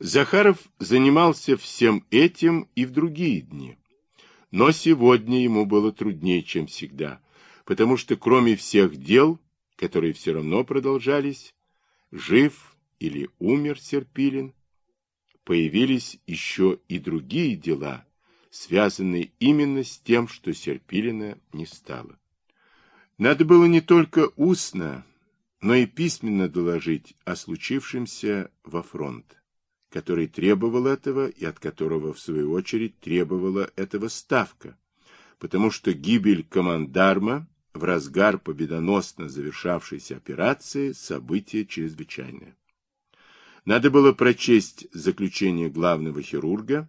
Захаров занимался всем этим и в другие дни. Но сегодня ему было труднее, чем всегда, потому что кроме всех дел, которые все равно продолжались, жив или умер Серпилин, появились еще и другие дела, связанные именно с тем, что Серпилина не стало. Надо было не только устно, но и письменно доложить о случившемся во фронт который требовал этого и от которого, в свою очередь, требовала этого ставка, потому что гибель командарма в разгар победоносно завершавшейся операции событие чрезвычайное. Надо было прочесть заключение главного хирурга,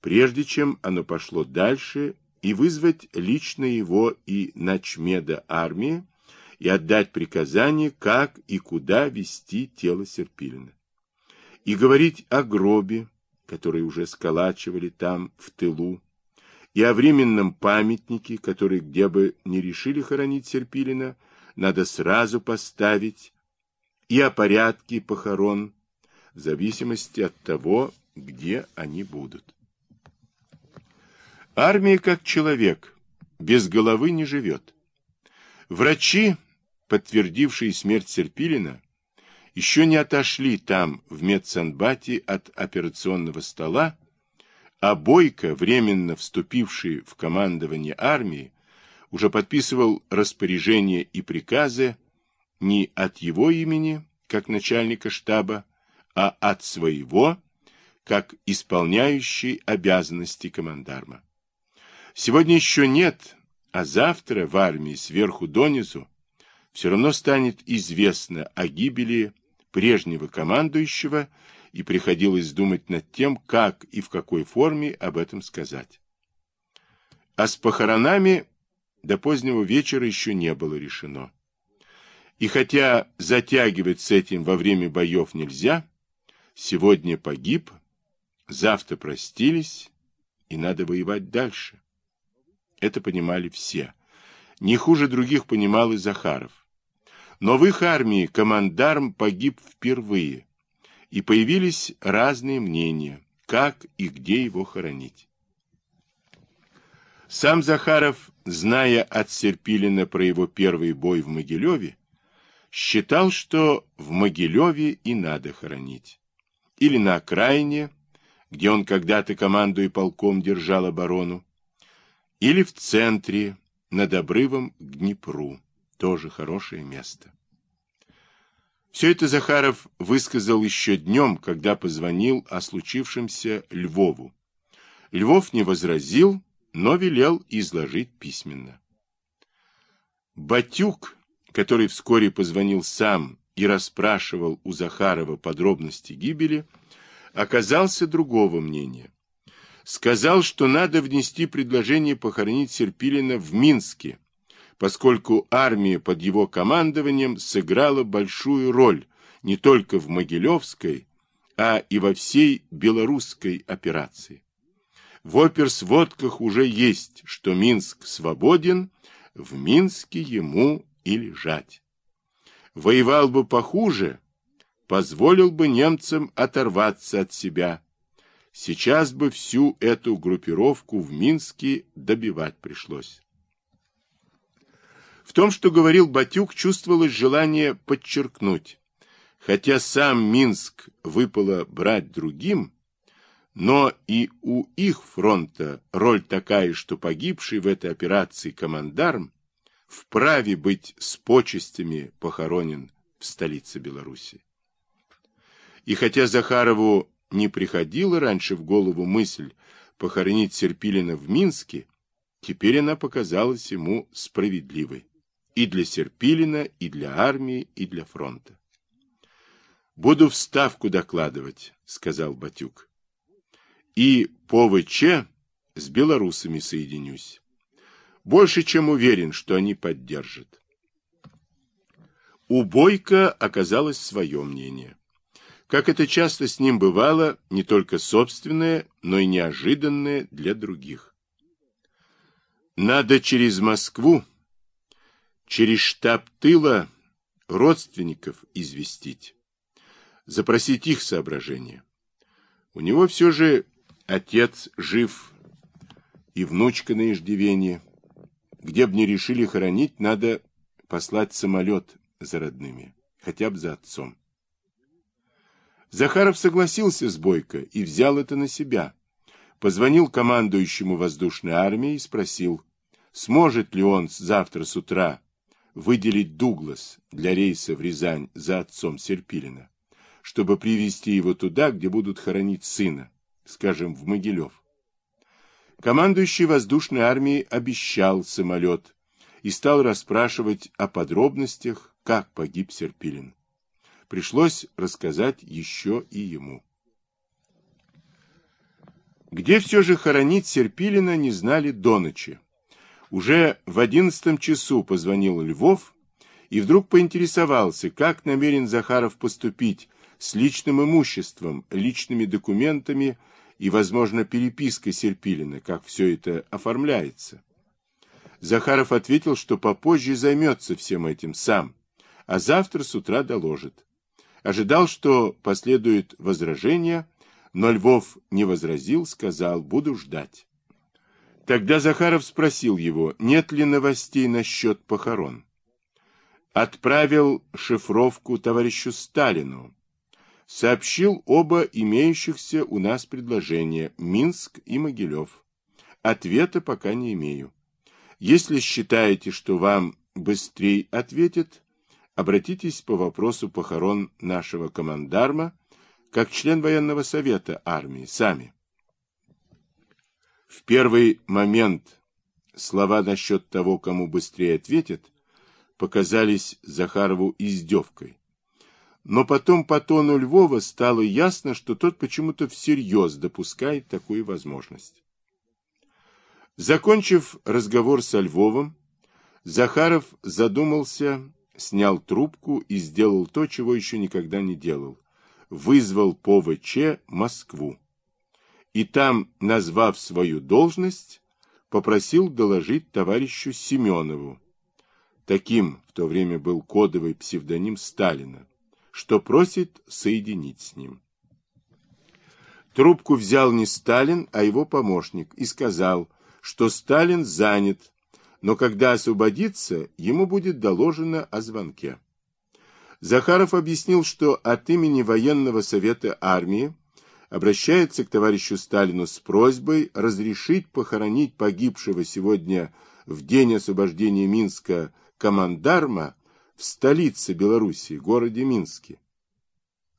прежде чем оно пошло дальше, и вызвать лично его и начмеда армии, и отдать приказание, как и куда вести тело Серпилина и говорить о гробе, который уже сколачивали там, в тылу, и о временном памятнике, который, где бы не решили хоронить Серпилина, надо сразу поставить, и о порядке похорон, в зависимости от того, где они будут. Армия как человек, без головы не живет. Врачи, подтвердившие смерть Серпилина, еще не отошли там, в медсанбате, от операционного стола, а Бойко, временно вступивший в командование армии, уже подписывал распоряжения и приказы не от его имени, как начальника штаба, а от своего, как исполняющий обязанности командарма. Сегодня еще нет, а завтра в армии сверху донизу все равно станет известно о гибели прежнего командующего, и приходилось думать над тем, как и в какой форме об этом сказать. А с похоронами до позднего вечера еще не было решено. И хотя затягивать с этим во время боев нельзя, сегодня погиб, завтра простились, и надо воевать дальше. Это понимали все. Не хуже других понимал и Захаров. Но в их армии командарм погиб впервые, и появились разные мнения, как и где его хоронить. Сам Захаров, зная от Серпилина про его первый бой в Могилеве, считал, что в Могилеве и надо хоронить. Или на окраине, где он когда-то командуя полком держал оборону, или в центре, над обрывом к Днепру. Тоже хорошее место. Все это Захаров высказал еще днем, когда позвонил о случившемся Львову. Львов не возразил, но велел изложить письменно. Батюк, который вскоре позвонил сам и расспрашивал у Захарова подробности гибели, оказался другого мнения. Сказал, что надо внести предложение похоронить Серпилина в Минске, поскольку армия под его командованием сыграла большую роль не только в Могилевской, а и во всей белорусской операции. В оперсводках уже есть, что Минск свободен, в Минске ему и лежать. Воевал бы похуже, позволил бы немцам оторваться от себя. Сейчас бы всю эту группировку в Минске добивать пришлось. В том, что говорил Батюк, чувствовалось желание подчеркнуть. Хотя сам Минск выпало брать другим, но и у их фронта роль такая, что погибший в этой операции командарм вправе быть с почестями похоронен в столице Беларуси. И хотя Захарову не приходила раньше в голову мысль похоронить Серпилина в Минске, теперь она показалась ему справедливой и для Серпилина, и для армии, и для фронта. «Буду в Ставку докладывать», — сказал Батюк. «И по ВЧ с белорусами соединюсь. Больше чем уверен, что они поддержат». У Бойко оказалось свое мнение. Как это часто с ним бывало, не только собственное, но и неожиданное для других. «Надо через Москву», через штаб тыла родственников известить, запросить их соображения. У него все же отец жив и внучка на иждивении. Где б не решили хоронить, надо послать самолет за родными, хотя бы за отцом. Захаров согласился с Бойко и взял это на себя. Позвонил командующему воздушной армией и спросил, сможет ли он завтра с утра выделить Дуглас для рейса в Рязань за отцом Серпилина, чтобы привезти его туда, где будут хоронить сына, скажем, в Могилев. Командующий воздушной армией обещал самолет и стал расспрашивать о подробностях, как погиб Серпилин. Пришлось рассказать еще и ему. Где все же хоронить Серпилина, не знали до ночи. Уже в одиннадцатом часу позвонил Львов и вдруг поинтересовался, как намерен Захаров поступить с личным имуществом, личными документами и, возможно, перепиской Серпилина, как все это оформляется. Захаров ответил, что попозже займется всем этим сам, а завтра с утра доложит. Ожидал, что последует возражение, но Львов не возразил, сказал, буду ждать. Тогда Захаров спросил его, нет ли новостей насчет похорон. Отправил шифровку товарищу Сталину. Сообщил оба имеющихся у нас предложения Минск и Могилев. Ответа пока не имею. Если считаете, что вам быстрее ответят, обратитесь по вопросу похорон нашего командарма как член военного совета армии сами. В первый момент слова насчет того, кому быстрее ответят, показались Захарову издевкой. Но потом по тону Львова стало ясно, что тот почему-то всерьез допускает такую возможность. Закончив разговор со Львовым, Захаров задумался снял трубку и сделал то, чего еще никогда не делал. Вызвал по ВЧ Москву. И там, назвав свою должность, попросил доложить товарищу Семенову. Таким в то время был кодовый псевдоним Сталина, что просит соединить с ним. Трубку взял не Сталин, а его помощник и сказал, что Сталин занят, но когда освободится, ему будет доложено о звонке. Захаров объяснил, что от имени военного совета армии обращается к товарищу Сталину с просьбой разрешить похоронить погибшего сегодня в день освобождения Минска командарма в столице Белоруссии, городе Минске.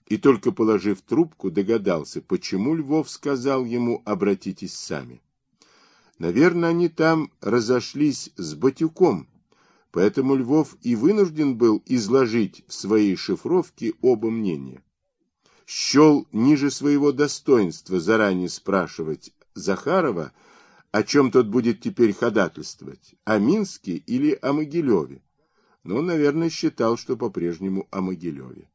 И только положив трубку, догадался, почему Львов сказал ему «обратитесь сами». Наверное, они там разошлись с Батюком, поэтому Львов и вынужден был изложить в своей шифровке оба мнения. Щел ниже своего достоинства заранее спрашивать Захарова, о чем тот будет теперь ходатайствовать, о Минске или о Могилеве. Но, наверное, считал, что по-прежнему о Могилеве.